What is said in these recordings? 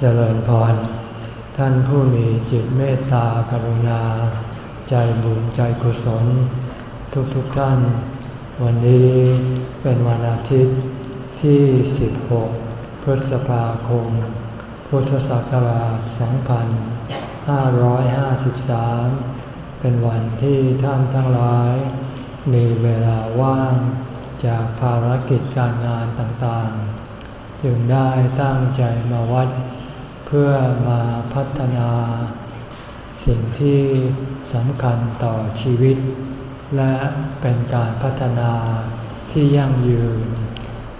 เจริญพร ท่านผู้มีจิตเมตตากรุณา ใจบุญใจกุศล ทุกๆทท่าน วันนี้เป็นวันอาทิตย์ที่ 16 พฤษภาคม พุทธศักราช 2553 เป็นวันที่ท่านทั้งหลาย มีเวลาว่างจากภารกิจการงานต่างๆ จึงได้ตั้งใจมาวัด เพื่อมาพัฒนา สิ่งที่สำคัญต่อชีวิต และเป็นการพัฒนาที่ยั่งยืน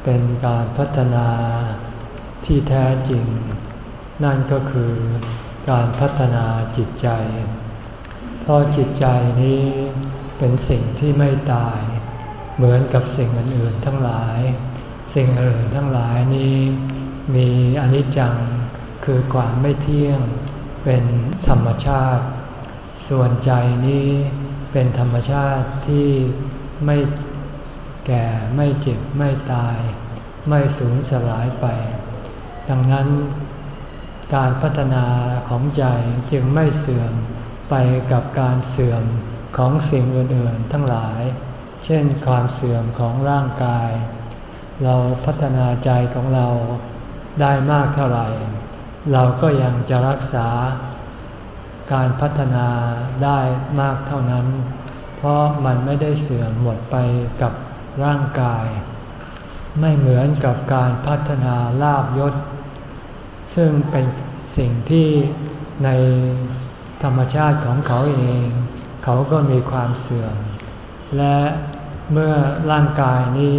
เป็นการพัฒนาที่แท้จริง นั่นก็คือการพัฒนาจิตใจ เพราะจิตใจนี้เป็นสิ่งที่ไม่ตาย เหมือนกับสิ่งอื่นๆทั้งหลาย สิ่งอื่นทั้งหลายนี้มีอนิจจัง คือความไม่เที่ยงเป็นธรรมชาติ ส่วนใจนี้เป็นธรรมชาติที่ไม่แก่ไม่เจ็บไม่ตาย ไม่สูญสลายไป ดังนั้นการพัฒนาของใจจึงไม่เสื่อมไปกับการเสื่อมของสิ่งอื่นๆทั้งหลาย เช่นความเสื่อมของร่างกาย เราพัฒนาใจของเราได้มากเท่าไหร่ เราก็ยังจะรักษาการพัฒนาได้มากเท่านั้น เพราะมันไม่ได้เสื่อมหมดไปกับร่างกาย ไม่เหมือนกับการพัฒนาลาบยศ ซึ่งเป็นสิ่งที่ในธรรมชาติของเขาเอง เขาก็มีความเสื่อม และเมื่อร่างกายนี้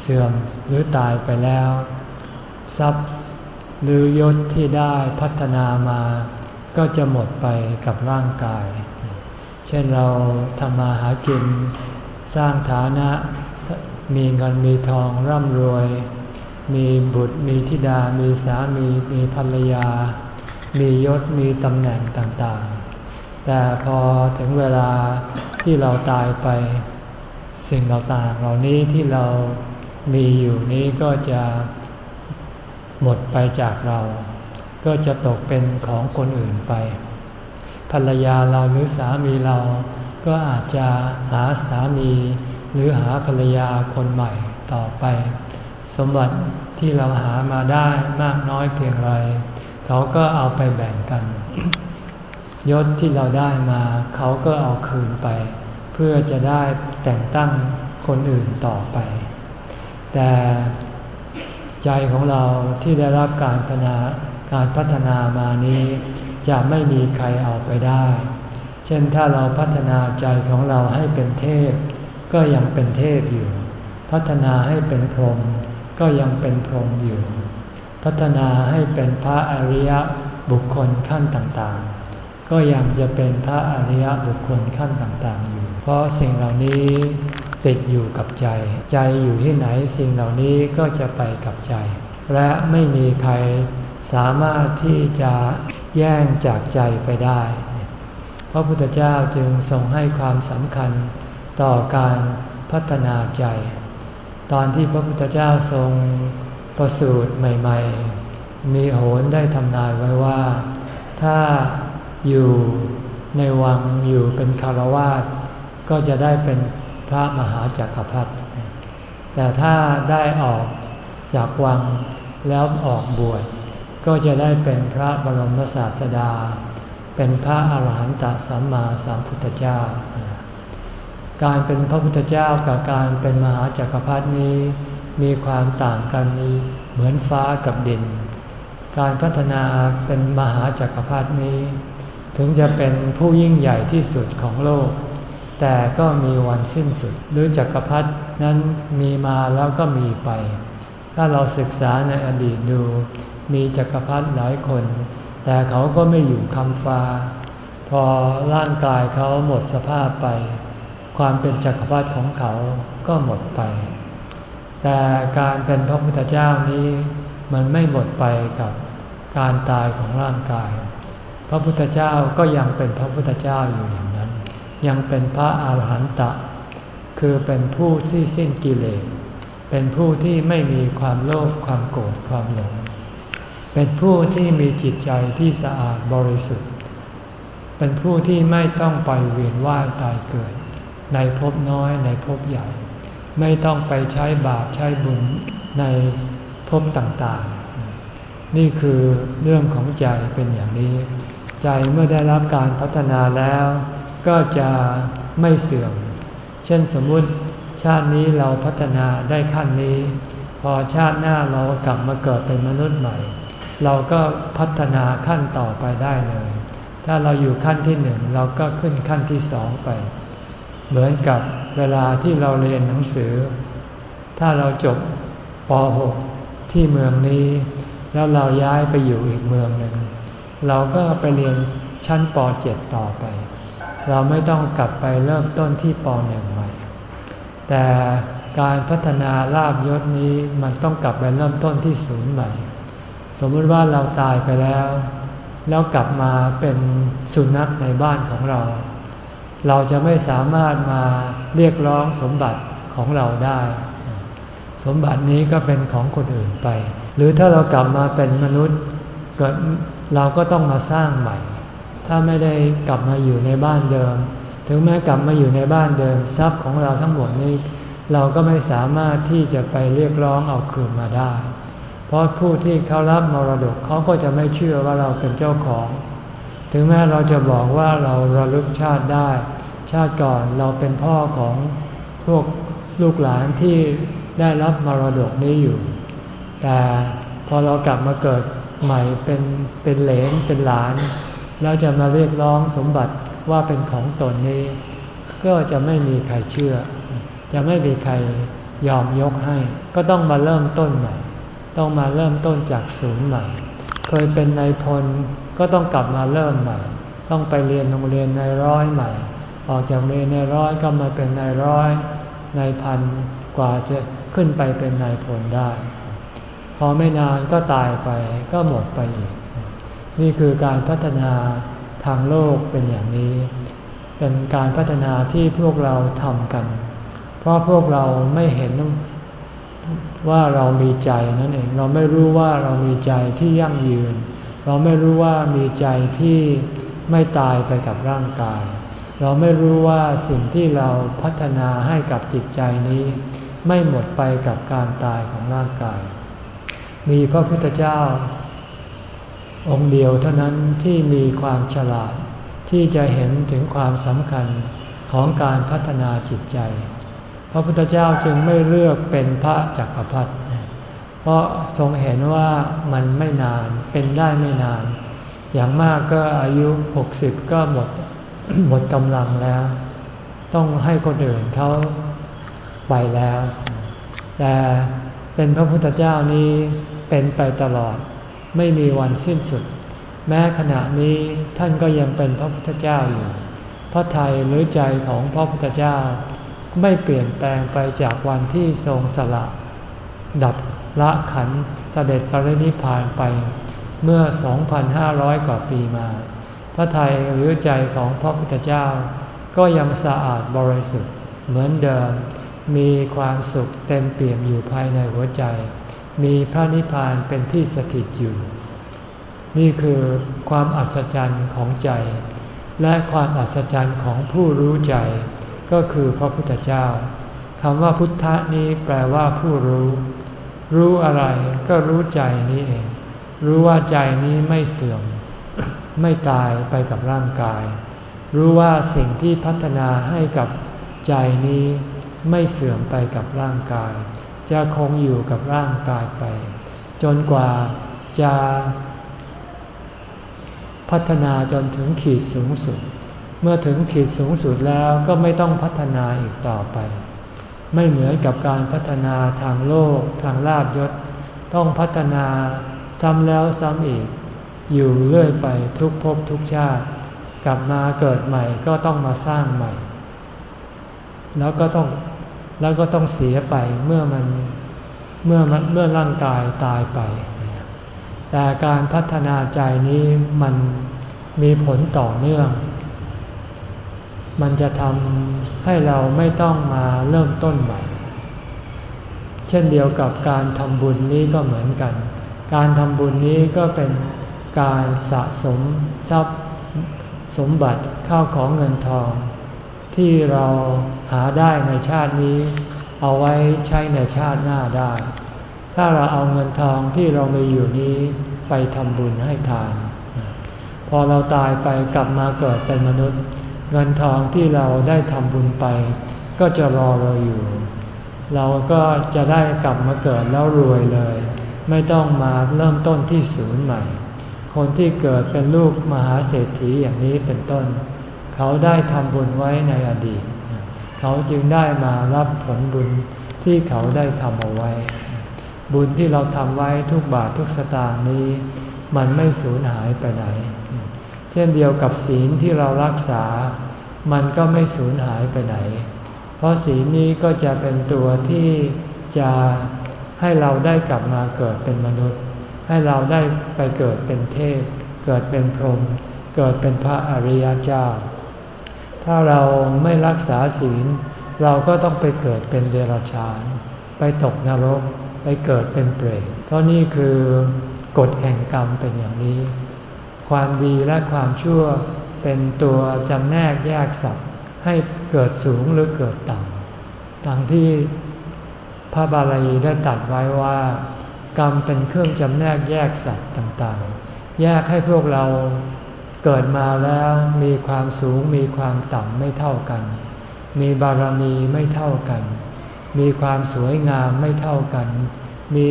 เสื่อมหรือตายไปแล้ว ทรัพย์ หรือยศที่ได้พัฒนามา ก็จะหมดไปกับร่างกาย เช่นเราทำมาหากิน สร้างฐานะมีเงินมีทองร่ำรวย มีบุตรมีธิดา มีสามี มีภรรยา มียศมีตำแหน่งต่างๆ แต่พอถึงเวลาที่เราตายไป สิ่งต่างๆเหล่านี้ที่เรามีอยู่นี้ก็จะ หมดไปจากเรา ก็จะตกเป็นของคนอื่นไป ภรรยาเราหรือสามีเรา ก็อาจจะหาสามี หรือหาภรรยาคนใหม่ต่อไป สมบัติที่เราหามาได้มากน้อยเพียงไร เขาก็เอาไปแบ่งกัน ยศที่เราได้มา เขาก็เอาคืนไป เพื่อจะได้แต่งตั้งคนอื่นต่อไป แต่ ใจของเราที่ได้รับการพัฒนาการพัฒนามานี้ จะไม่มีใครเอาไปได้ เช่นถ้าเราพัฒนาใจของเราให้เป็นเทพ ก็ยังเป็นเทพอยู่ พัฒนาให้เป็นพรหมก็ยังเป็นพรหมอยู่ พัฒนาให้เป็นพระอริยบุคคลขั้นต่างๆ ก็ยังจะเป็นพระอริยบุคคลขั้นต่างๆอยู่ เพราะสิ่งเหล่านี้ ติดอยู่กับใจ ใจอยู่ที่ไหนสิ่งเหล่านี้ก็จะไปกับใจ และไม่มีใครสามารถที่จะแย่งจากใจไปได้ พระพุทธเจ้าจึงทรงให้ความสำคัญต่อการพัฒนาใจ ตอนที่พระพุทธเจ้าทรงประสูติใหม่ ๆ มีโหนได้ทำนายไว้ว่า ถ้าอยู่ในวังอยู่เป็นคารวาสก็จะได้เป็น พระมหาจักรพรรดิแต่ถ้าได้ออกจากวังแล้วออกบวชก็จะได้เป็นพระบรมศาสดา เป็นพระอาหารหันตสัมมาสัมพุทธเจ้า การเป็นพระพุทธเจ้ากับการเป็นมหาจักรพรรดินี้มีความต่างกันนี้เหมือนฟ้ากับดิน การพัฒนาเป็นมหาจักรพรรดินี้ ถึงจะเป็นผู้ยิ่งใหญ่ที่สุดของโลก แต่ก็มีวันสิ้นสุด หรือจักรพรรดินั้นมีมาแล้วก็มีไป ถ้าเราศึกษาในอดีตดู มีจักรพรรดิหลายคน แต่เขาก็ไม่อยู่คำฟ้า พอร่างกายเขาหมดสภาพไป ความเป็นจักรพรรดิของเขาก็หมดไป แต่การเป็นพระพุทธเจ้านี้มันไม่หมดไปกับการตายของร่างกาย พระพุทธเจ้าก็ยังเป็นพระพุทธเจ้าอยู่อย่างนั้น ยังเป็นพระอาหารหันตะ คือเป็นผู้ที่สิ้นกิเลส เป็นผู้ที่ไม่มีความโลภความโกรธความหลง เป็นผู้ที่มีจิตใจที่สะอาดบริสุทธิ์ เป็นผู้ที่ไม่ต้องไปเวียนว่ายตายเกิด ในภพน้อยในภพใหญ่ ไม่ต้องไปใช้บาปใช้บุญในภพต่างๆ นี่คือเรื่องของใจเป็นอย่างนี้ ใจเมื่อได้รับการพัฒนาแล้ว ก็จะไม่เสื่อม เช่นสมมุติชาตินี้เราพัฒนาได้ขั้นนี้ พอชาติหน้าเรากลับมาเกิดเป็นมนุษย์ใหม่ เราก็พัฒนาขั้นต่อไปได้เลย ถ้าเราอยู่ขั้นที่หนึ่งเราก็ขึ้นขั้นที่สองไป เหมือนกับเวลาที่เราเรียนหนังสือ ถ้าเราจบป .6 ที่เมืองนี้ แล้วเราย้ายไปอยู่อีกเมืองหนึ่งเราก็ไปเรียนชั้นป .7 ต่อไป เราไม่ต้องกลับไปเริ่มต้นที่ป .1 ใหม่ แต่การพัฒนาลาบยศนี้มันต้องกลับไปเริ่มต้นที่ศูนย์ใหม่ สมมติว่าเราตายไปแล้ว แล้วกลับมาเป็นสุนัขในบ้านของเรา เราจะไม่สามารถมาเรียกร้องสมบัติของเราได้ สมบัตินี้ก็เป็นของคนอื่นไป หรือถ้าเรากลับมาเป็นมนุษย์เราก็ต้องมาสร้างใหม่ ถ้าไม่ได้กลับมาอยู่ในบ้านเดิม ถึงแม้กลับมาอยู่ในบ้านเดิม ทรัพย์ของเราทั้งหมดนี้ เราก็ไม่สามารถที่จะไปเรียกร้องเอาคืนมาได้ เพราะผู้ที่เขารับมรดกเขาก็จะไม่เชื่อว่าเราเป็นเจ้าของ ถึงแม้เราจะบอกว่าเราระลึกชาติได้ ชาติก่อนเราเป็นพ่อของพวกลูกหลานที่ได้รับมรดกนี้อยู่ แต่พอเรากลับมาเกิดใหม่เป็นเป็นเหลนเป็นหลาน แล้วจะมาเรียกร้องสมบัติว่าเป็นของตนนี้ ก็จะไม่มีใครเชื่อ จะไม่มีใครยอมยกให้ ก็ต้องมาเริ่มต้นใหม่ ต้องมาเริ่มต้นจากศูนย์ใหม่ เคยเป็นนายพลก็ต้องกลับมาเริ่มใหม่ ต้องไปเรียนโรงเรียนนายร้อยใหม่ ออกจากเรียนนายร้อยก็มาเป็นนายร้อยนายพันกว่าจะขึ้นไปเป็นนายพลได้ พอไม่นานก็ตายไปก็หมดไปอีก นี่คือการพัฒนาทางโลกเป็นอย่างนี้ เป็นการพัฒนาที่พวกเราทำกัน เพราะพวกเราไม่เห็นว่าเรามีใจนั่นเอง เราไม่รู้ว่าเรามีใจที่ยั่งยืน เราไม่รู้ว่ามีใจที่ไม่ตายไปกับร่างกาย เราไม่รู้ว่าสิ่งที่เราพัฒนาให้กับจิตใจนี้ ไม่หมดไปกับการตายของร่างกาย มีพระพุทธเจ้า องค์เดียวเท่านั้นที่มีความฉลาด ที่จะเห็นถึงความสำคัญของการพัฒนาจิตใจ พระพุทธเจ้าจึงไม่เลือกเป็นพระจักรพรรดิเพราะทรงเห็นว่ามันไม่นานเป็นได้ไม่นาน อย่างมากก็อายุ 60 ก็หมดหมดกำลังแล้ว ต้องให้คนอื่นเขาไปแล้ว แต่เป็นพระพุทธเจ้านี้เป็นไปตลอด ไม่มีวันสิ้นสุด แม้ขณะนี้ท่านก็ยังเป็นพระพุทธเจ้าอยู่ พระทัยหรือใจของพระพุทธเจ้า ไม่เปลี่ยนแปลงไปจากวันที่ทรงสละ ดับละขันเสด็จปรินิพานไป เมื่อ 2,500 กว่าปีมา พระทัยหรือใจของพระพุทธเจ้า ก็ยังสะอาดบริสุทธิ์เหมือนเดิมมีความสุขเต็มเปี่ยมอยู่ภายในหัวใจ มีพระนิพพานเป็นที่สถิตอยู่ นี่คือความอัศจรรย์ของใจ และความอัศจรรย์ของผู้รู้ใจ ก็คือพระพุทธเจ้าคำว่าพุทธะนี้แปลว่าผู้รู้ รู้อะไรก็รู้ใจนี้เอง รู้ว่าใจนี้ไม่เสื่อม ไม่ตายไปกับร่างกาย รู้ว่าสิ่งที่พัฒนาให้กับใจนี้ไม่เสื่อมไปกับร่างกาย จะคงอยู่กับร่างกายไป จนกว่าจะพัฒนาจนถึงขีดสูงสุด เมื่อถึงขีดสูงสุดแล้วก็ไม่ต้องพัฒนาอีกต่อไป ไม่เหมือนกับการพัฒนาทางโลกทางลาบยศ ต้องพัฒนาซ้ำแล้วซ้ำอีก อยู่เรื่อยไปทุกภพทุกชาติ กลับมาเกิดใหม่ก็ต้องมาสร้างใหม่ แล้วก็ต้อง แล้วก็ต้องเสียไปเมื่อมันเมื่อมันเมื่อร่างกายตายไป แต่การพัฒนาใจนี้มันมีผลต่อเนื่อง มันจะทำให้เราไม่ต้องมาเริ่มต้นใหม่ เช่นเดียวกับการทำบุญนี้ก็เหมือนกัน การทำบุญนี้ก็เป็นการสะสมทรัพย์สมบัติข้าวของเงินทอง ที่เรา หาได้ในชาตินี้ เอาไว้ใช้ในชาติหน้าได้ ถ้าเราเอาเงินทองที่เรามีอยู่นี้ไปทำบุญให้ทาน พอเราตายไปกลับมาเกิดเป็นมนุษย์ เงินทองที่เราได้ทำบุญไป ก็จะรอเราอยู่ เราก็จะได้กลับมาเกิดแล้วรวยเลย ไม่ต้องมาเริ่มต้นที่ศูนย์ใหม่ คนที่เกิดเป็นลูกมหาเศรษฐีอย่างนี้เป็นต้น เขาได้ทำบุญไว้ในอดีต เขาจึงได้มารับผลบุญที่เขาได้ทำเอาไว้ บุญที่เราทำไว้ทุกบาททุกสตางค์นี้ มันไม่สูญหายไปไหน เช่นเดียวกับศีลที่เรารักษา มันก็ไม่สูญหายไปไหน เพราะศีลนี้ก็จะเป็นตัวที่จะให้เราได้กลับมาเกิดเป็นมนุษย์ ให้เราได้ไปเกิดเป็นเทพ เกิดเป็นพรหมเกิดเป็นพระอริยเจ้า ถ้าเราไม่รักษาศีล เราก็ต้องไปเกิดเป็นเดรัจฉาน ไปตกนรก ไปเกิดเป็นเปรต เพราะนี่คือกฎแห่งกรรมเป็นอย่างนี้ ความดีและความชั่วเป็นตัวจำแนกแยกสัตว์ให้เกิดสูงหรือเกิดต่ำดังที่พระบาลีได้ตัดไว้ว่า กรรมเป็นเครื่องจำแนกแยกสัตว์ต่างๆ แยกให้พวกเรา เกิดมาแล้วมีความสูงมีความต่ำไม่เท่ากัน มีบารมีไม่เท่ากัน มีความสวยงามไม่เท่ากัน มี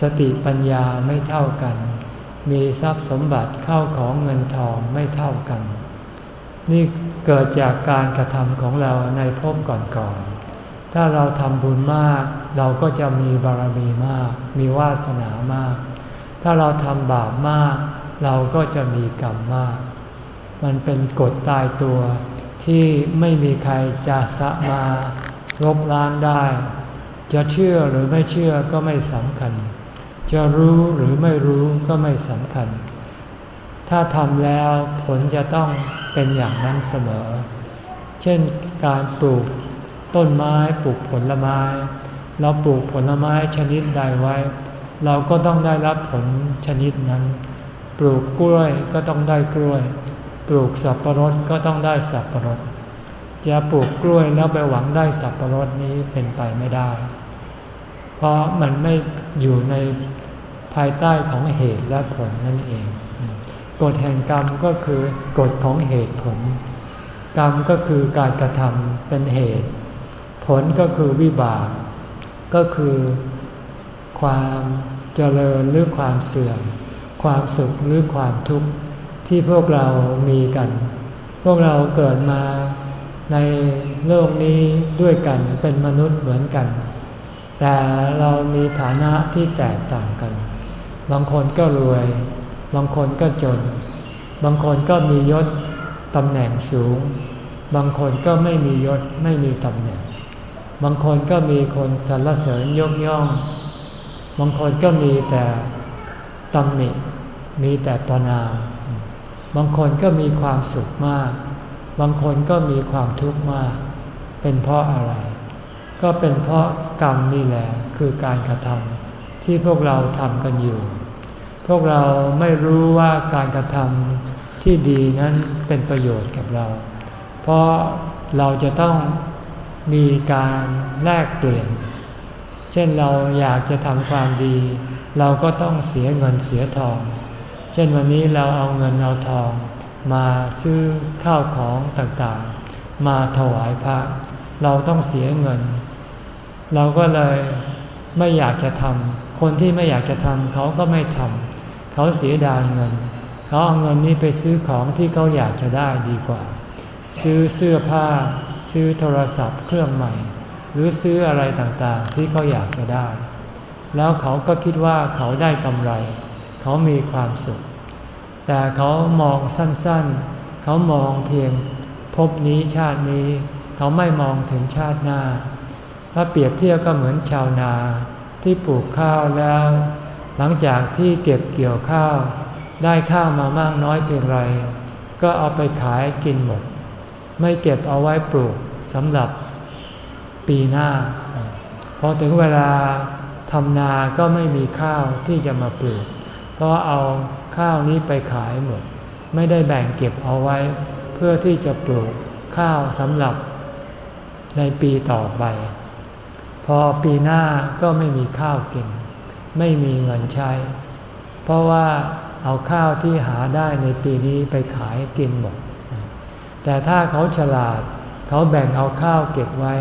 สติปัญญาไม่เท่ากัน มีทรัพย์สมบัติเข้าของเงินทองไม่เท่ากัน นี่เกิดจากการกระทำของเราในภพก่อนๆ ถ้าเราทำบุญมากเราก็จะมีบารมีมาก มีวาสนามาก ถ้าเราทำบาปมาก เราก็จะมีกรรมมาก มันเป็นกฎตายตัวที่ไม่มีใครจะสะมาลบล้างได้ จะเชื่อหรือไม่เชื่อก็ไม่สำคัญ จะรู้หรือไม่รู้ก็ไม่สำคัญ ถ้าทำแล้วผลจะต้องเป็นอย่างนั้นเสมอ เช่นการปลูกต้นไม้ปลูกผลไม้ เราปลูกผลไม้ชนิดใดไว้ เราก็ต้องได้รับผลชนิดนั้น ปลูกกล้วยก็ต้องได้กล้วย ปลูกสับปะรดก็ต้องได้สับปะรด จะปลูกกล้วยแล้วไปหวังได้สับปะรดนี้เป็นไปไม่ได้ เพราะมันไม่อยู่ในภายใต้ของเหตุและผลนั่นเอง กฎแห่งกรรมก็คือกฎของเหตุผล กรรมก็คือการกระทำเป็นเหตุ ผลก็คือวิบาก ก็คือความเจริญหรือความเสื่อม ความสุขหรือความทุกข์ที่พวกเรามีกัน พวกเราเกิดมาในโลกนี้ด้วยกันเป็นมนุษย์เหมือนกัน แต่เรามีฐานะที่แตกต่างกัน บางคนก็รวย บางคนก็จน บางคนก็มียศตำแหน่งสูง บางคนก็ไม่มียศไม่มีตำแหน่ง บางคนก็มีคนสรรเสริญยกย่อง บางคนก็มีแต่ตำหนิ มีแต่ประนาม บางคนก็มีความสุขมาก บางคนก็มีความทุกข์มาก เป็นเพราะอะไร ก็เป็นเพราะกรรมนี่แหละคือการกระทำที่พวกเราทำกันอยู่ พวกเราไม่รู้ว่าการกระทำที่ดีนั้นเป็นประโยชน์กับเรา เพราะเราจะต้องมีการแลกเปลี่ยน เช่นเราอยากจะทำความดี เราก็ต้องเสียเงินเสียทอง เช่นวันนี้เราเอาเงินเอาทอง มาซื้อข้าวของต่างๆ มาถวายพระ เราต้องเสียเงิน เราก็เลยไม่อยากจะทำ คนที่ไม่อยากจะทำเขาก็ไม่ทำ เขาเสียดายเงิน เขาเอาเงินนี้ไปซื้อของที่เขาอยากจะได้ดีกว่า ซื้อเสื้อผ้า ซื้อโทรศัพท์เครื่องใหม่ หรือซื้ออะไรต่างๆ ที่เขาอยากจะได้ แล้วเขาก็คิดว่าเขาได้กำไร เขามีความสุข แต่เขามองสั้นๆ เขามองเพียงพบนี้ชาตินี้ เขาไม่มองถึงชาติหน้า ถ้าเปรียบเทียบก็เหมือนชาวนาที่ปลูกข้าวแล้ว หลังจากที่เก็บเกี่ยวข้าว ได้ข้าวมามากน้อยเพียงไร ก็เอาไปขายกินหมด ไม่เก็บเอาไว้ปลูกสำหรับปีหน้า พอถึงเวลาทำนาก็ไม่มีข้าวที่จะมาปลูก เพราะเอาข้าวนี้ไปขายหมด ไม่ได้แบ่งเก็บเอาไว้ เพื่อที่จะปลูกข้าวสำหรับในปีต่อไป พอปีหน้าก็ไม่มีข้าวกิน ไม่มีเงินใช้ เพราะว่าเอาข้าวที่หาได้ในปีนี้ไปขายกินหมด แต่ถ้าเขาฉลาด เขาแบ่งเอาข้าวเก็บไว้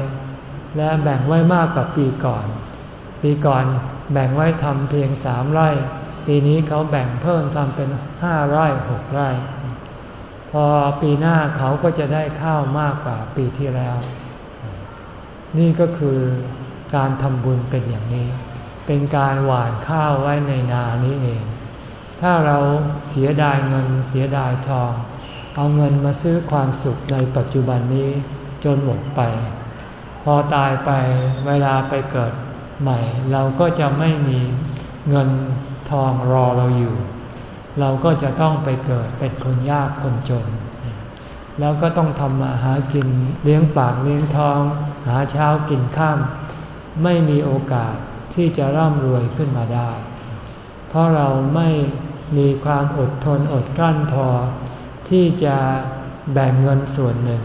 และแบ่งไว้มากกว่าปีก่อน ปีก่อนแบ่งไว้ทำเพียงสามไร่ ปีนี้เขาแบ่งเพิ่มทำเป็นห้าไร่หกไร่ พอปีหน้าเขาก็จะได้ข้าวมากกว่าปีที่แล้ว นี่ก็คือการทำบุญเป็นอย่างนี้ เป็นการหว่านข้าวไว้ในนานี้เอง ถ้าเราเสียดายเงินเสียดายทอง เอาเงินมาซื้อความสุขในปัจจุบันนี้จนหมดไป พอตายไปเวลาไปเกิดใหม่ เราก็จะไม่มีเงิน ทองรอเราอยู่ เราก็จะต้องไปเกิดเป็นคนยากคนจน แล้วก็ต้องทำมาหากินเลี้ยงปากเลี้ยงท้อง หาเช้ากินข้ามไม่มีโอกาสที่จะร่ำรวยขึ้นมาได้ เพราะเราไม่มีความอดทนอดกลั้นพอ ที่จะแบ่งเงินส่วนหนึ่ง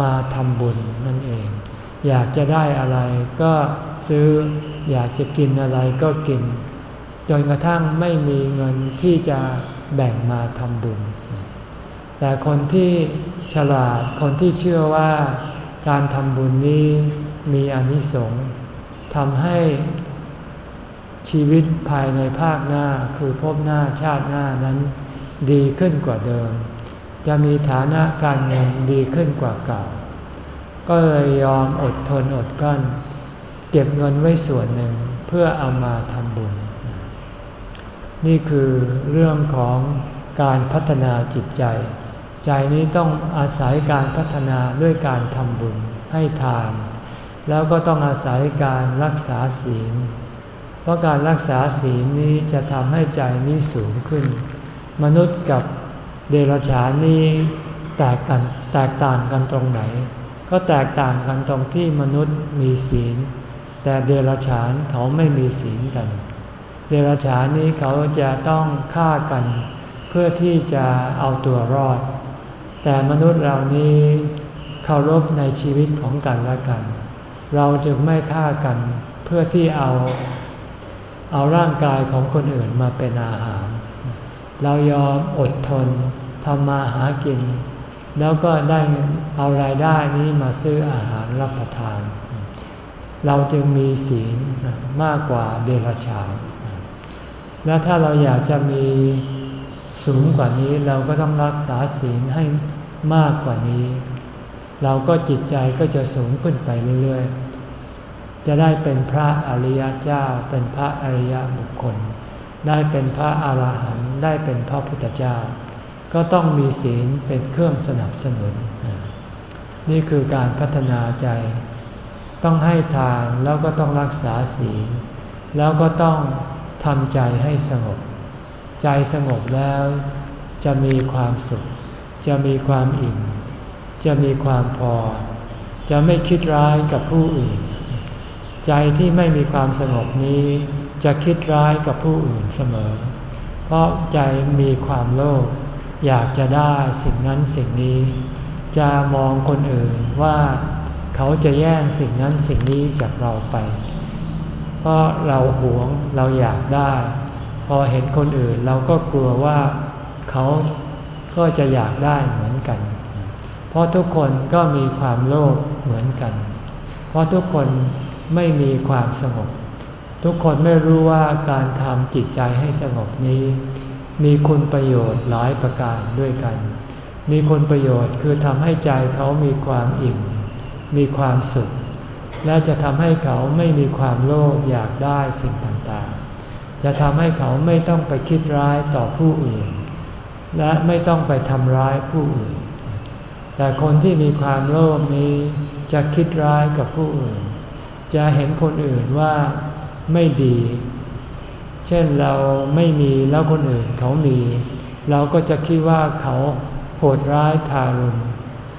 มาทำบุญนั่นเอง อยากจะได้อะไรก็ซื้ออยากจะกินอะไรก็กิน จนกระทั่งไม่มีเงินที่จะแบ่งมาทำบุญ แต่คนที่ฉลาดคนที่เชื่อว่าการทำบุญนี้มีอนิสงส์ทำให้ชีวิตภายในภาคหน้าคือพบหน้าชาติหน้านั้นดีขึ้นกว่าเดิม จะมีฐานะการเงินดีขึ้นกว่าเก่า ก็เลยยอมอดทนอดกลั้น เก็บเงินไว้ส่วนหนึ่งเพื่อเอามาทำบุญ นี่คือเรื่องของการพัฒนาจิตใจ ใจนี้ต้องอาศัยการพัฒนาด้วยการทำบุญให้ทาน แล้วก็ต้องอาศัยการรักษาศีล เพราะการรักษาศีลนี้จะทำให้ใจนี้สูงขึ้น มนุษย์กับเดรัจฉานนี้แตกกันแตกต่างกันตรงไหน ก็แตกต่างกันตรงที่มนุษย์มีศีล แต่เดรัจฉานเขาไม่มีศีลกัน เดรัจฉานนี้เขาจะต้องฆ่ากัน เพื่อที่จะเอาตัวรอด แต่มนุษย์เรานี้เคารพในชีวิตของกันและกัน เราจึงไม่ฆ่ากันเพื่อที่เอาเอาร่างกายของคนอื่นมาเป็นอาหาร เรายอมอดทนทำมาหากิน แล้วก็ได้เอารายได้นี้มาซื้ออาหารรับประทาน เราจึงมีศีลมากกว่าเดรัจฉาน และถ้าเราอยากจะมีสูงกว่านี้เราก็ต้องรักษาศีลให้มากกว่านี้ เราก็จิตใจก็จะสูงขึ้นไปเรื่อยๆ จะได้เป็นพระอริยเจ้า เป็นพระอริยบุคคล ได้เป็นพระอาหารหันต์ได้เป็นพระพุทธเจ้า ก็ต้องมีศีลเป็นเครื่องสนับสนุน นี่คือการพัฒนาใจ ต้องให้ทานแล้วก็ต้องรักษาศีล แล้วก็ต้อง ทำใจให้สงบ ใจสงบแล้ว จะมีความสุข จะมีความอิ่ม จะมีความพอ จะไม่คิดร้ายกับผู้อื่น ใจที่ไม่มีความสงบนี้ จะคิดร้ายกับผู้อื่นเสมอ เพราะใจมีความโลภอยากจะได้สิ่งนั้นสิ่งนี้ จะมองคนอื่นว่าเขาจะแย่งสิ่งนั้นสิ่งนี้จากเราไป เพราะเราหวงเราอยากได้ พอเห็นคนอื่นเราก็กลัวว่าเขาก็จะอยากได้เหมือนกัน เพราะทุกคนก็มีความโลภเหมือนกัน เพราะทุกคนไม่มีความสงบ ทุกคนไม่รู้ว่าการทำจิตใจให้สงบนี้ มีคุณประโยชน์หลายประการด้วยกัน มีคุณประโยชน์คือทำให้ใจเขามีความอิ่ม มีความสุข และจะทำให้เขาไม่มีความโลภอยากได้สิ่งต่างๆ จะทำให้เขาไม่ต้องไปคิดร้ายต่อผู้อื่น และไม่ต้องไปทำร้ายผู้อื่น แต่คนที่มีความโลภนี้จะคิดร้ายกับผู้อื่น จะเห็นคนอื่นว่าไม่ดี เช่นเราไม่มีแล้วคนอื่นเขามี เราก็จะคิดว่าเขาโหดร้ายทารุณ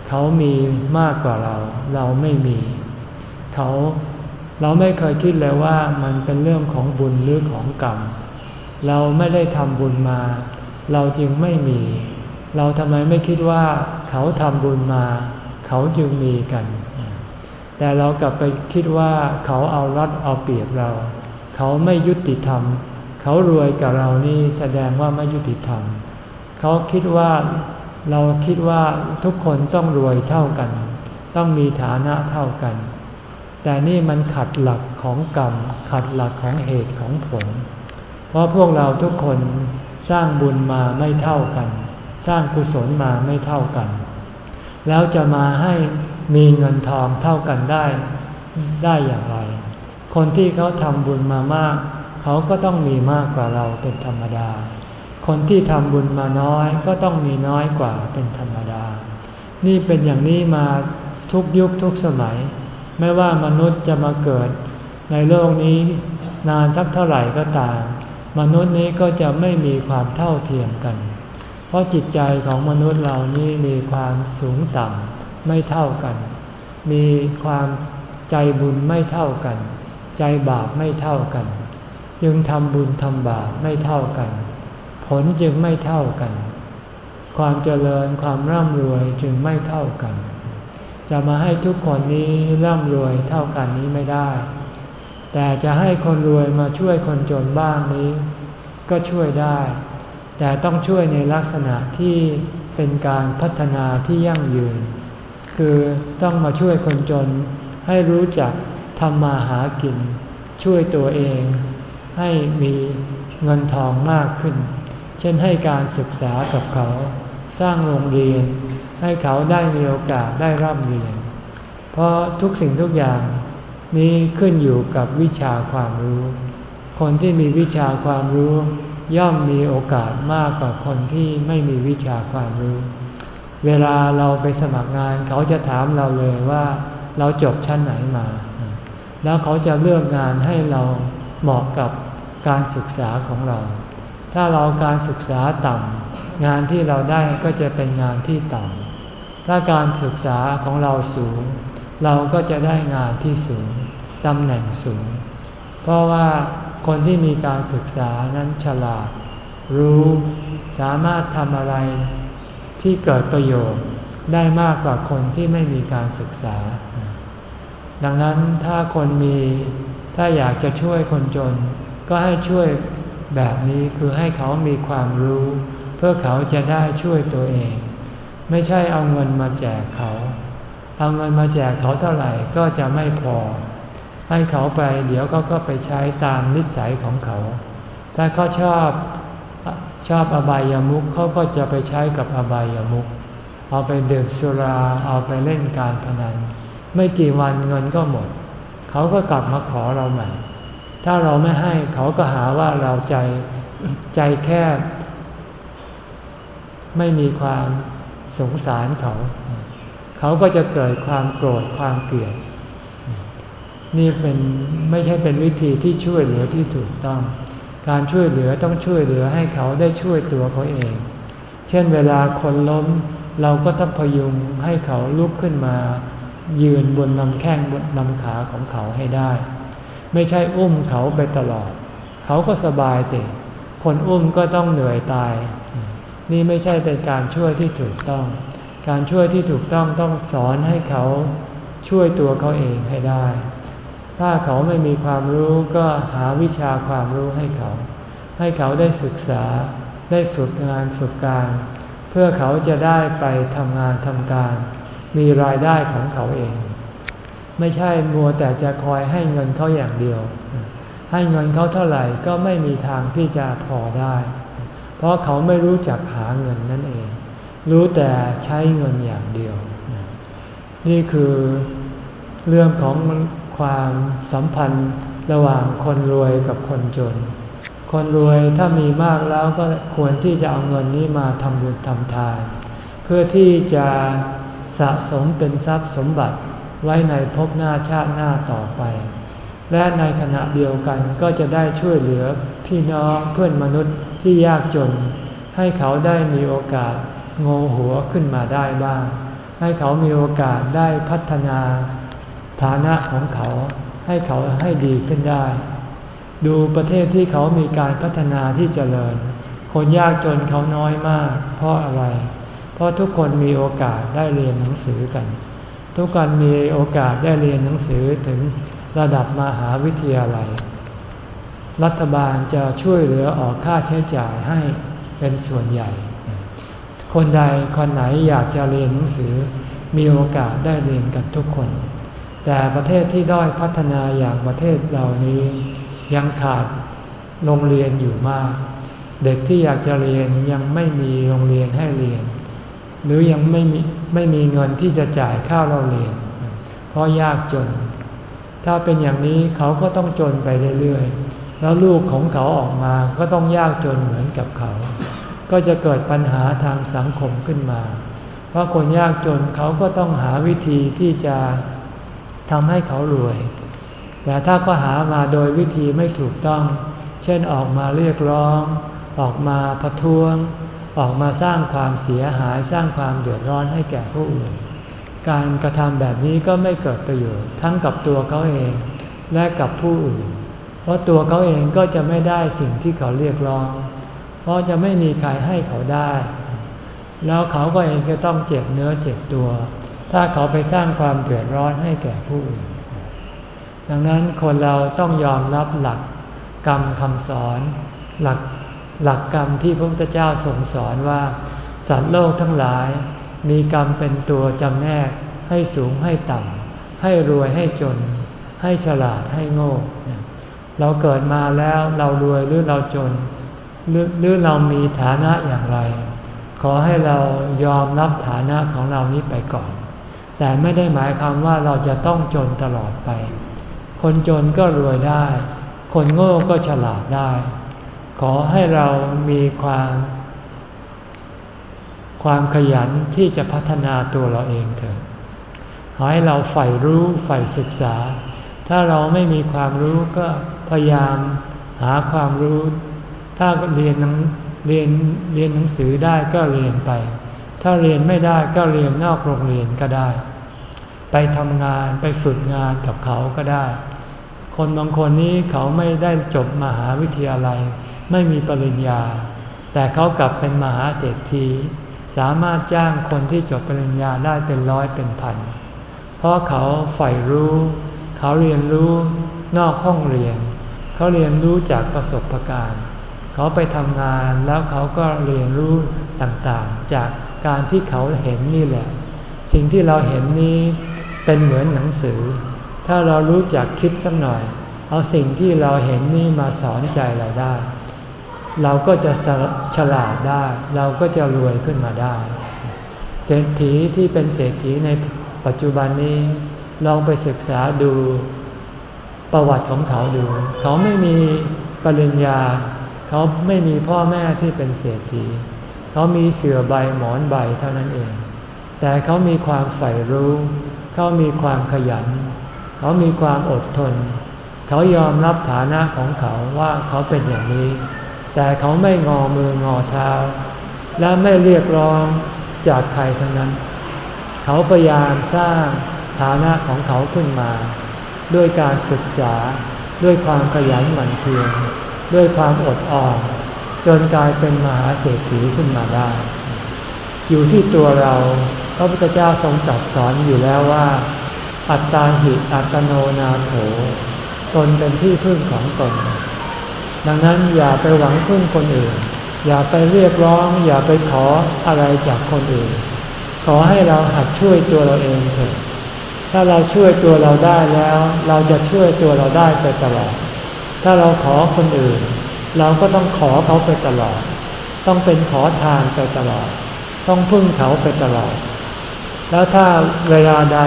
เขามีมากกว่าเรา เราไม่มี เขาเราไม่เคยคิดเลยว่ามันเป็นเรื่องของบุญหรือของกรรม เราไม่ได้ทำบุญมา เราจึงไม่มี เราทำไมไม่คิดว่าเขาทำบุญมา เขาจึงมีกัน แต่เรากลับไปคิดว่าเขาเอารัดเอาเปรียบเรา เขาไม่ยุติธรรม เขารวยกับเรานี่แสดงว่าไม่ยุติธรรม เขาคิดว่าเราคิดว่าทุกคนต้องรวยเท่ากัน ต้องมีฐานะเท่ากัน แต่นี่มันขัดหลักของกรรม ขัดหลักของเหตุของผล เพราะพวกเราทุกคนสร้างบุญมาไม่เท่ากัน สร้างกุศลมาไม่เท่ากัน แล้วจะมาให้มีเงินทองเท่ากันได้ได้อย่างไร คนที่เขาทำบุญมามาก เขาก็ต้องมีมากกว่าเราเป็นธรรมดา คนที่ทำบุญมาน้อยก็ต้องมีน้อยกว่าเป็นธรรมดา นี่เป็นอย่างนี้มาทุกยุคทุกสมัย ไม่ว่ามนุษย์จะมาเกิด ในโลกนี้นานสักเท่าไหร่ก็ตาม มนุษย์นี้ก็จะไม่มีความเท่าเทียมกัน เพราะจิตใจของมนุษย์เรานี้มีความสูงต่ำไม่เท่ากัน มีความใจบุญไม่เท่ากัน ใจบาปไม่เท่ากัน จึงทำบุญทำบาปไม่เท่ากัน ผลจึงไม่เท่ากัน ความเจริญความร่ำรวยจึงไม่เท่ากัน จะมาให้ทุกคนนี้ร่ำรวยเท่ากันนี้ไม่ได้ แต่จะให้คนรวยมาช่วยคนจนบ้างนี้ ก็ช่วยได้ แต่ต้องช่วยในลักษณะที่เป็นการพัฒนาที่ยั่งยืน คือต้องมาช่วยคนจน ให้รู้จักทำมาหากิน ช่วยตัวเอง ให้มีเงินทองมากขึ้น เช่นให้การศึกษากับเขา สร้างโรงเรียน ให้เขาได้มีโอกาสได้ร่ำเรียน เพราะทุกสิ่งทุกอย่างนี้ขึ้นอยู่กับวิชาความรู้ คนที่มีวิชาความรู้ย่อมมีโอกาสมากกว่าคนที่ไม่มีวิชาความรู้ เวลาเราไปสมัครงานเขาจะถามเราเลยว่าเราจบชั้นไหนมา แล้วเขาจะเลือกงานให้เราเหมาะกับการศึกษาของเรา ถ้าเราการศึกษาต่ำ งานที่เราได้ก็จะเป็นงานที่ต่ำถ้าการศึกษาของเราสูง เราก็จะได้งานที่สูงตำแหน่งสูง เพราะว่าคนที่มีการศึกษานั้นฉลาด รู้สามารถทำอะไรที่เกิดประโยชน์ได้มากกว่าคนที่ไม่มีการศึกษา ดังนั้นถ้าคนมีถ้าอยากจะช่วยคนจน ก็ให้ช่วยแบบนี้คือให้เขามีความรู้ พื่อเขาจะได้ช่วยตัวเอง ไม่ใช่เอาเงินมาแจกเขา เอาเงินมาแจกเขาเท่าไหร่ก็จะไม่พอ ให้เขาไปเดี๋ยวเขาก็ไปใช้ตามนิสัยของเขา ถ้าเขาชอบชอบอบายามุขเขาก็จะไปใช้กับอบายามุขเอาไปดื่มสุราเอาไปเล่นการพนัน ไม่กี่วันเงินก็หมด เขาก็กลับมาขอเราใหม่ ถ้าเราไม่ให้เขาก็หาว่าเราใจใจแคบ ไม่มีความสงสารเขา เขาก็จะเกิดความโกรธความเกลียด นี่เป็นไม่ใช่เป็นวิธีที่ช่วยเหลือที่ถูกต้อง การช่วยเหลือต้องช่วยเหลือให้เขาได้ช่วยตัวเขาเอง เช่นเวลาคนล้มเราก็ต้องพยุงให้เขาลุกขึ้นมา ยืนบนลำแข้งบนลำขาของเขาให้ได้ ไม่ใช่อุ้มเขาไปตลอด เขาก็สบายสิ คนอุ้มก็ต้องเหนื่อยตาย นี่ไม่ใช่เป็นการช่วยที่ถูกต้อง การช่วยที่ถูกต้องต้องสอนให้เขาช่วยตัวเขาเองให้ได้ ถ้าเขาไม่มีความรู้ก็หาวิชาความรู้ให้เขา ให้เขาได้ศึกษา ได้ฝึกงานฝึกการ เพื่อเขาจะได้ไปทำงานทำการ มีรายได้ของเขาเอง ไม่ใช่มัวแต่จะคอยให้เงินเขาอย่างเดียว ให้เงินเขาเท่าไหร่ก็ไม่มีทางที่จะพอได้ ราะเขาไม่รู้จักหาเงินนั่นเอง รู้แต่ใช้เงินอย่างเดียว นี่คือเรื่องของความสัมพันธ์ระหว่างคนรวยกับคนจน คนรวยถ้ามีมากแล้วก็ควรที่จะเอาเงินนี้มาทำบุญทำทาน เพื่อที่จะสะสมเป็นทรัพย์สมบัติไว้ในภพหน้าชาติหน้าต่อไป และในขณะเดียวกันก็จะได้ช่วยเหลือพี่น้องเพื่อนมนุษย์ที่ยากจน ให้เขาได้มีโอกาสงงหัวขึ้นมาได้บ้าง ให้เขามีโอกาสได้พัฒนา ฐานะของเขา ให้เขาให้ดีขึ้นได้ ดูประเทศที่เขามีการพัฒนาที่เจริญ คนยากจนเขาน้อยมาก เพราะอะไร เพราะทุกคนมีโอกาสได้เรียนหนังสือกัน ทุกคนมีโอกาสได้เรียนหนังสือถึง ระดับมหาวิทยาลัย รัฐบาลจะช่วยเหลือออกค่าใช้จ่ายให้เป็นส่วนใหญ่ คนใดคนไหนอยากจะเรียนหนังสือมีโอกาสได้เรียนกันทุกคน แต่ประเทศที่ด้อยพัฒนาอย่างประเทศเหล่านี้ ยังขาดโรงเรียนอยู่มาก เด็กที่อยากจะเรียนยังไม่มีโรงเรียนให้เรียน หรือยังไม่มีไม่มีเงินที่จะจ่ายค่าเราเรียน เพราะยากจน ถ้าเป็นอย่างนี้เขาก็ต้องจนไปเรื่อยๆ แล้วลูกของเขาออกมาก็ต้องยากจนเหมือนกับเขา ก็จะเกิดปัญหาทางสังคมขึ้นมาเพราคนยากจนเขาก็ต้องหาวิธีที่จะทำให้เขารวย แต่ถ้าก็หามาโดยวิธีไม่ถูกต้อง เช่นออกมาเรียกร้อง ออกมาประท้วง ออกมาสร้างความเสียหายสร้างความเดือดร้อนให้แก่ผู้อื่น การกระทำแบบนี้ก็ไม่เกิดประโยชน์ทั้งกับตัวเขาเองและกับผู้อื่น เพราะตัวเขาเองก็จะไม่ได้สิ่งที่เขาเรียกร้อง เพราะจะไม่มีใครให้เขาได้ แล้วเขาก็เองก็ต้องเจ็บเนื้อเจ็บตัว ถ้าเขาไปสร้างความเดือดร้อนให้แก่ผู้อื่น ดังนั้นคนเราต้องยอมรับหลักกรรมคำสอนหลักหลักกรรมที่พระพุทธเจ้าทรงสอนว่า สัตว์โลกทั้งหลาย มีกรรมเป็นตัวจำแนก ให้สูงให้ต่ำให้รวยให้จน ให้ฉลาดให้โง่ เราเกิดมาแล้วเรารวยหรือเราจนหรือหรือเรามีฐานะอย่างไร ขอให้เรายอมรับฐานะของเรานี้ไปก่อน แต่ไม่ได้หมายความว่าเราจะต้องจนตลอดไป คนจนก็รวยได้ คนโง่ก็ฉลาดได้ ขอให้เรามีความ ความขยันที่จะพัฒนาตัวเราเองเถอะขอให้เราใฝ่รู้ใฝ่ศึกษา ถ้าเราไม่มีความรู้ก็พยายามหาความรู้ ถ้าเรียนหนังเรียนเรียนหนังสือได้ก็เรียนไป ถ้าเรียนไม่ได้ก็เรียนนอกโรงเรียนก็ได้ ไปทำงานไปฝึกงานกับเขาก็ได้ คนบางคนนี้เขาไม่ได้จบมหาวิทยาลัย ไม่มีปริญญา แต่เขากลับเป็นมหาเศรษฐี สามารถจ้างคนที่จบปริญญาได้เป็นร้อยเป็นพัน เพราะเขาใฝ่รู้ เขาเรียนรู้นอกห้องเรียน เขาเรียนรู้จากประสบการณ์ เขาไปทำงานแล้วเขาก็เรียนรู้ต่างๆ จากการที่เขาเห็นนี่แหละ สิ่งที่เราเห็นนี้เป็นเหมือนหนังสือ ถ้าเรารู้จักคิดสักหน่อย เอาสิ่งที่เราเห็นนี่มาสอนใจเราได้ เราก็จะฉลาดได้ เราก็จะรวยขึ้นมาได้ เศรษฐีที่เป็นเศรษฐีในปัจจุบันนี้ลองไปศึกษาดูประวัติของเขาดู เขาไม่มีปริญญา เขาไม่มีพ่อแม่ที่เป็นเศรษฐี เขามีเสื่อใบหมอนใบเท่านั้นเอง แต่เขามีความใฝ่รู้ เขามีความขยัน เขามีความอดทน เขายอมรับฐานะของเขาว่าเขาเป็นอย่างนี้ แต่เขาไม่งอมืองอเท้า และไม่เรียกร้องจากใครทั้งนั้น เขาพยายามสร้างฐานะของเขาขึ้นมา ด้วยการศึกษาด้วยความขยันหมั่นเพียรด้วยความอดออมจนกลายเป็นมหาเศรษฐีขึ้นมาได้ อยู่ที่ตัวเราพระพุทธเจ้าทรงตรัสสอนอยู่แล้วว่า อัตตาหิอัตโนนาโถตนเป็นที่พึ่งของตน ดังนั้นอย่าไปหวังพึ่งคนอื่น อย่าไปเรียกร้อง อย่าไปขออะไรจากคนอื่น ขอให้เราหัดช่วยตัวเราเองเถอะถ้าเราช่วยตัวเราได้แล้ว เราจะช่วยตัวเราได้ไปตลอด ถ้าเราขอคนอื่น เราก็ต้องขอเขาไปตลอด ต้องเป็นขอทานไปตลอด ต้องพึ่งเขาไปตลอด แล้วถ้าเวลาใด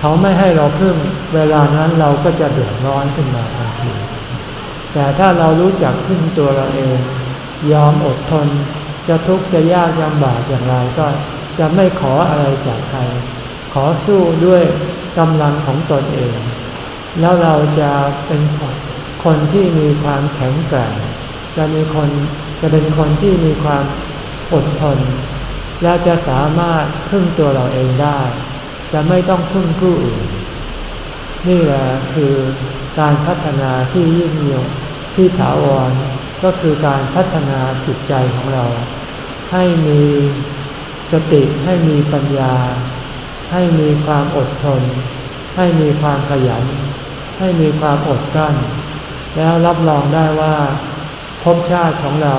เขาไม่ให้เราพึ่ง เวลานั้นเราก็จะเดือดร้อนขึ้นมาทันที แต่ถ้าเรารู้จักพึ่งตัวเราเอง ยอมอดทน จะทุกข์จะยากลำบากอย่างไรก็จะไม่ขออะไรจากใคร ขอสู้ด้วยกำลังของตนเอง แล้วเราจะเป็นคนที่มีความแข็งแกร่ง จะมีคนจะเป็นคนที่มีความอดทน และจะสามารถพึ่งตัวเราเองได้ จะไม่ต้องพึ่งผู้อื่น นี่แหละคือการพัฒนาที่ยิ่งใหญ่ ที่ถาวรก็คือการพัฒนาจิตใจของเรา ให้มีสติให้มีปัญญา ให้มีความอดทน ให้มีความขยัน ให้มีความอดกลั้น แล้วรับรองได้ว่าภพชาติของเรา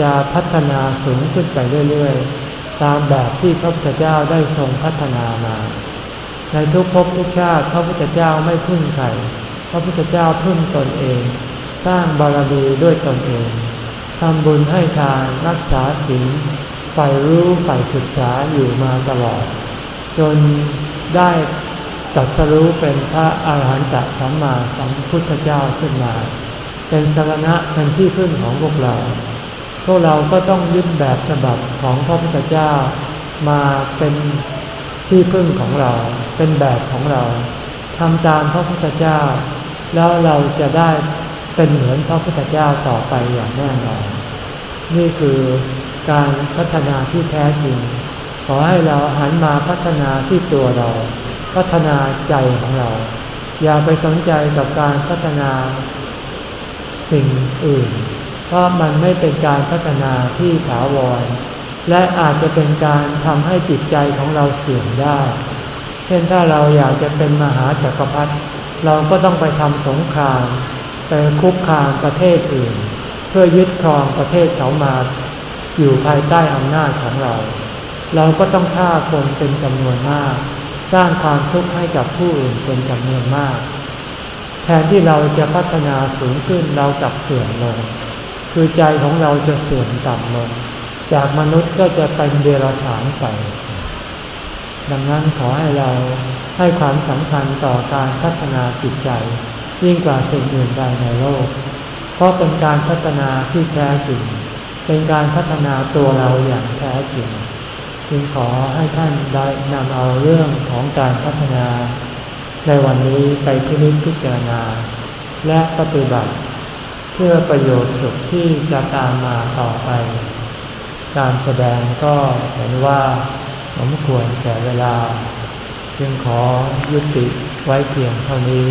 จะพัฒนาสูงขึ้นไปเรื่อยๆ ตามแบบที่พระพุทธเจ้าได้ทรงพัฒนามา ในทุกภพทุกชาติพระพุทธเจ้าไม่พึ่งใคร พระพุทธเจ้าพึ่งตนเอง สร้างบารมีด้วยตนเองทำบุญให้ทานรักษาศีลใฝ่รู้ใฝ่ศึกษาอยู่มาตลอด จนได้ตัดสรู้เป็นพระอาหารหันตสัมมาสัมพุทธเจ้าขึ้นมา เป็นสารณะเป็นที่พึ่งของพวกเรา พวกเราก็ต้องยึดแบบฉบับของพระพุทธเจ้ามาเป็นที่พึ่งของเรา เป็นแบบของเราทำตามพระพุทธเจ้า แล้วเราจะได้ เป็นเหมือนพระพุทธเจ้าต่อไปอย่างแน่นอน นี่คือการพัฒนาที่แท้จริง ขอให้เราหันมาพัฒนาที่ตัวเรา พัฒนาใจของเรา อย่าไปสนใจกับการพัฒนาสิ่งอื่น เพราะมันไม่เป็นการพัฒนาที่ถาวร และอาจจะเป็นการทำให้จิตใจของเราเสื่อมได้ เช่นถ้าเราอยากจะเป็นมหาจักรพรรดิเราก็ต้องไปทำสงคราม ไปคุกคามประเทศอื่น เพื่อยึดครองประเทศเขามา อยู่ภายใต้อำนาจของเรา เราก็ต้องฆ่าคนเป็นจำนวนมาก สร้างความทุกข์ให้กับผู้อื่นเป็นจำนวนมาก แทนที่เราจะพัฒนาสูงขึ้นเรากลับเสื่อมลง คือใจของเราจะเสื่อมต่ำลง จากมนุษย์ก็จะเป็นเดรัจฉานไปดังนั้นขอให้เราให้ความสำคัญต่อการพัฒนาจิตใจ ยิ่งกว่าสิ่งอื่นใดในโลก เพราะเป็นการพัฒนาที่แท้จริง เป็นการพัฒนาตัวเราอย่างแท้จริง จึงขอให้ท่านได้นำเอาเรื่องของการพัฒนา ในวันนี้ไปพินิจพิจารณา และปฏิบัติ เพื่อประโยชน์สุขที่จะตามมาต่อไป การแสดงก็เห็นว่าสมควรแก่เวลา จึงขอยุติไว้เพียงเท่านี้